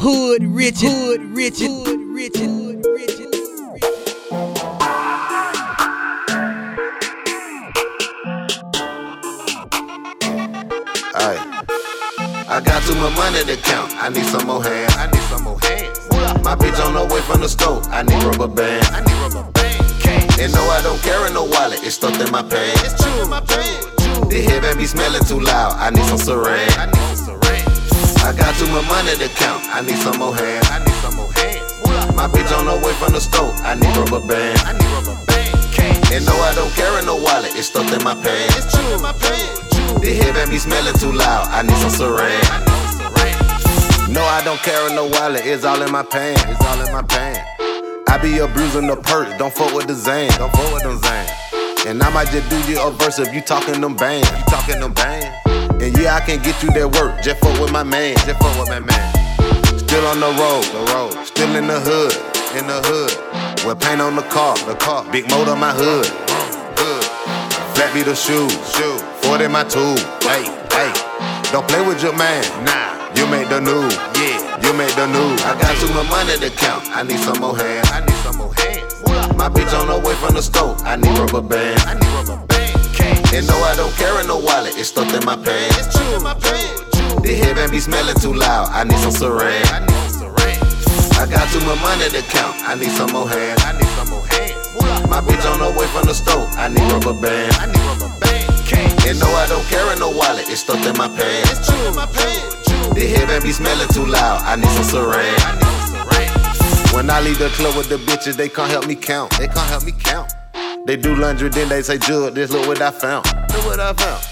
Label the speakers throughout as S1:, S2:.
S1: Hood rich, hood rich, hood rich, hood rich.
S2: Aye. I got too much money to count. I need some more hands. I need some more hands. My bitch on the way from the store. I need rubber bands. I need rubber bands. And no, I don't carry no wallet. It's stuffed in my pants. It's true in my pants. The headband be smelling too loud. I need some saran. I need some saran. I got too much money to count. I need some more hands. I need some more hands. My bitch on the way from the store. I need rubber bands. I need rubber bands. And no, I don't carry no wallet. It's stuffed in my pants. It's in my pants. The headband be smelling too loud. I need some saran. No, I don't carry no wallet. It's all in my pants. It's all in my pants. I be abusing the purse. Don't fuck with the Zane. Don't fuck with them Zane. And I might just do you a verse if you talking them bands. You talking them bands. And yeah, I can get you that work. Just fuck with my man. Just fuck with my man. Still on the road. The road. Still in the hood. In the hood. With paint on the car. The car. Big motor my hood. Hood. Flat be the shoes. Shoe. 40 my tool. Hey, hey. Don't play with your man. Nah. You make the news. Yeah. You make the news. I got too much money to count. I need some more hands. I need some more hands. My bitch on the way from the store. I need rubber bands. I need rubber bands. And no, I don't carry no wallet. It's stuffed in my pants. It's true in my pants. The headband be smelling too loud. I need some saran. I need some saran. I got too much money to count. I need some more hands. I need some more hands. My bitch on the way from the store. I need rubber bands. I need rubber bands. And no, I don't carry no wallet. It's stuffed in my pants. It's true in my pants. The headband be smelling too loud. I need some saran. I need some saran. When I leave the club with the bitches, they can't help me count. They can't help me count. They do laundry, then they say, Jud, this look what I found. Look what I found.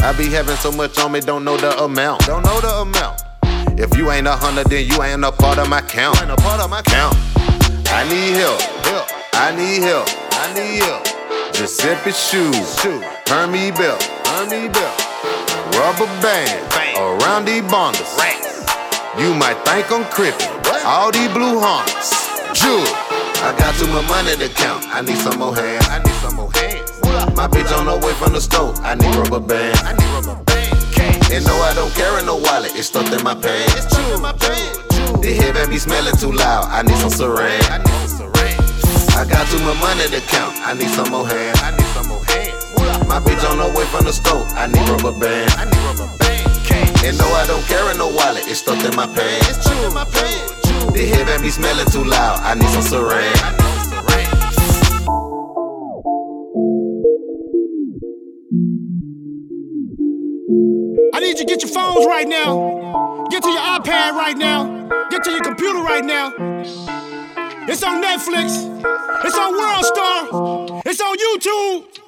S2: I be having so much on me, don't know the amount. Don't know the amount. If you ain't a hundred, then you ain't a part of my count. Ain't a part of my count. I need help. Help. I need help. I need help. Giuseppe shoes. Shoe. Hermes belt. Hermes belt. Rubber band. Bang. Around these bongers. You might think I'm crippin'. All these blue hunters. Jewel. I got too much money to count. I need some more hands. I need some more hands. My bitch on the way from the store. I need rubber bands. I need rubber bands. And no, I don't carry no wallet. It's stuffed in my pants. It's true in my pants. The headband be smelling too loud. I need some saran. I need some saran. I got too much money to count. I need some more hands. I need some more hands. My bitch on the way from the store. I need rubber bands. I need rubber bands. And no, I don't carry no wallet. It's stuffed in my pants. It's true in my pants. The headband be smelling too loud. I need some saran. I need some saran.
S3: I need you to get your phones right now. Get to your iPad right now. Get to your computer right now. It's on Netflix. It's on World Star. It's on YouTube.